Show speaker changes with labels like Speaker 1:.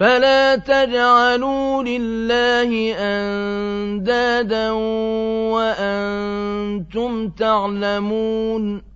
Speaker 1: فلا تجعلوا لله أندادا وأنتم تعلمون